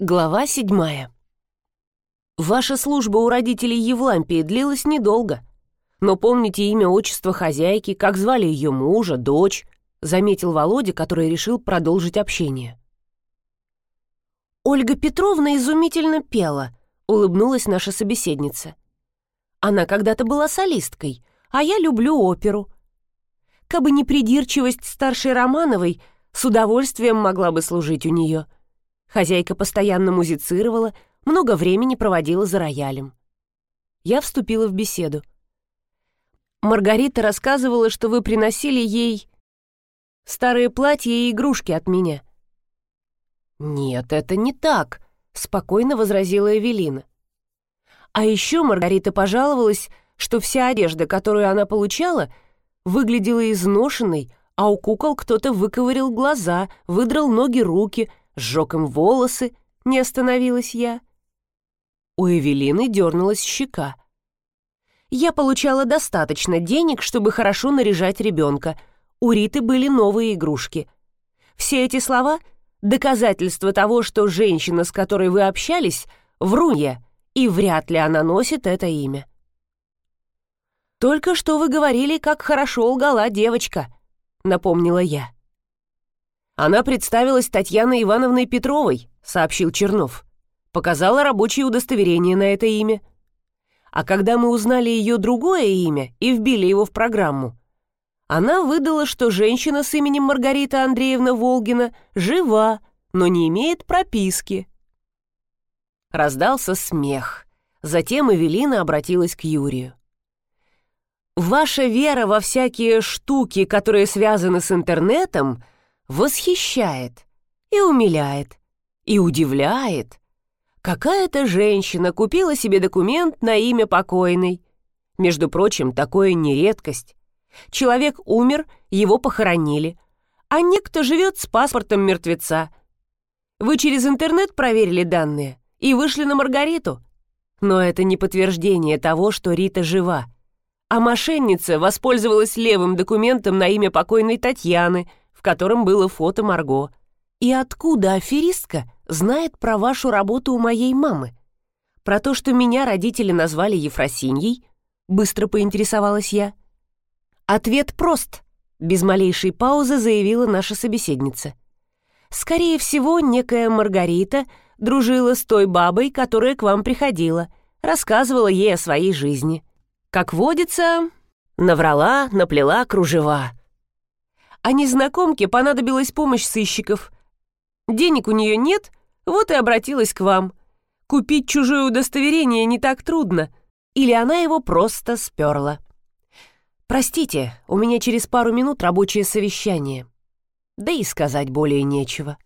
Глава седьмая. Ваша служба у родителей Евлампии длилась недолго. Но помните имя, отчество хозяйки, как звали ее мужа, дочь, заметил Володя, который решил продолжить общение. Ольга Петровна изумительно пела, улыбнулась наша собеседница. Она когда-то была солисткой, а я люблю оперу. Кабы не придирчивость старшей Романовой, с удовольствием могла бы служить у нее — Хозяйка постоянно музицировала, много времени проводила за роялем. Я вступила в беседу. Маргарита рассказывала, что вы приносили ей старые платья и игрушки от меня. «Нет, это не так», — спокойно возразила Эвелина. А еще Маргарита пожаловалась, что вся одежда, которую она получала, выглядела изношенной, а у кукол кто-то выковырил глаза, выдрал ноги, руки, сжег им волосы, не остановилась я. У Эвелины дернулась щека. Я получала достаточно денег, чтобы хорошо наряжать ребенка. У Риты были новые игрушки. Все эти слова — доказательство того, что женщина, с которой вы общались, врунья, и вряд ли она носит это имя. «Только что вы говорили, как хорошо лгала девочка», — напомнила я. Она представилась Татьяной Ивановной Петровой, сообщил Чернов. Показала рабочее удостоверение на это имя. А когда мы узнали ее другое имя и вбили его в программу, она выдала, что женщина с именем Маргарита Андреевна Волгина жива, но не имеет прописки. Раздался смех. Затем Эвелина обратилась к Юрию. «Ваша вера во всякие штуки, которые связаны с интернетом — восхищает и умиляет, и удивляет. Какая-то женщина купила себе документ на имя покойной. Между прочим, такое не редкость. Человек умер, его похоронили, а некто живет с паспортом мертвеца. Вы через интернет проверили данные и вышли на Маргариту. Но это не подтверждение того, что Рита жива. А мошенница воспользовалась левым документом на имя покойной Татьяны, в котором было фото Марго. И откуда аферистка знает про вашу работу у моей мамы? Про то, что меня родители назвали Ефросиньей? Быстро поинтересовалась я. Ответ прост. Без малейшей паузы заявила наша собеседница. Скорее всего, некая Маргарита дружила с той бабой, которая к вам приходила, рассказывала ей о своей жизни. Как водится, наврала, наплела кружева а незнакомке понадобилась помощь сыщиков. Денег у нее нет, вот и обратилась к вам. Купить чужое удостоверение не так трудно. Или она его просто сперла. Простите, у меня через пару минут рабочее совещание. Да и сказать более нечего.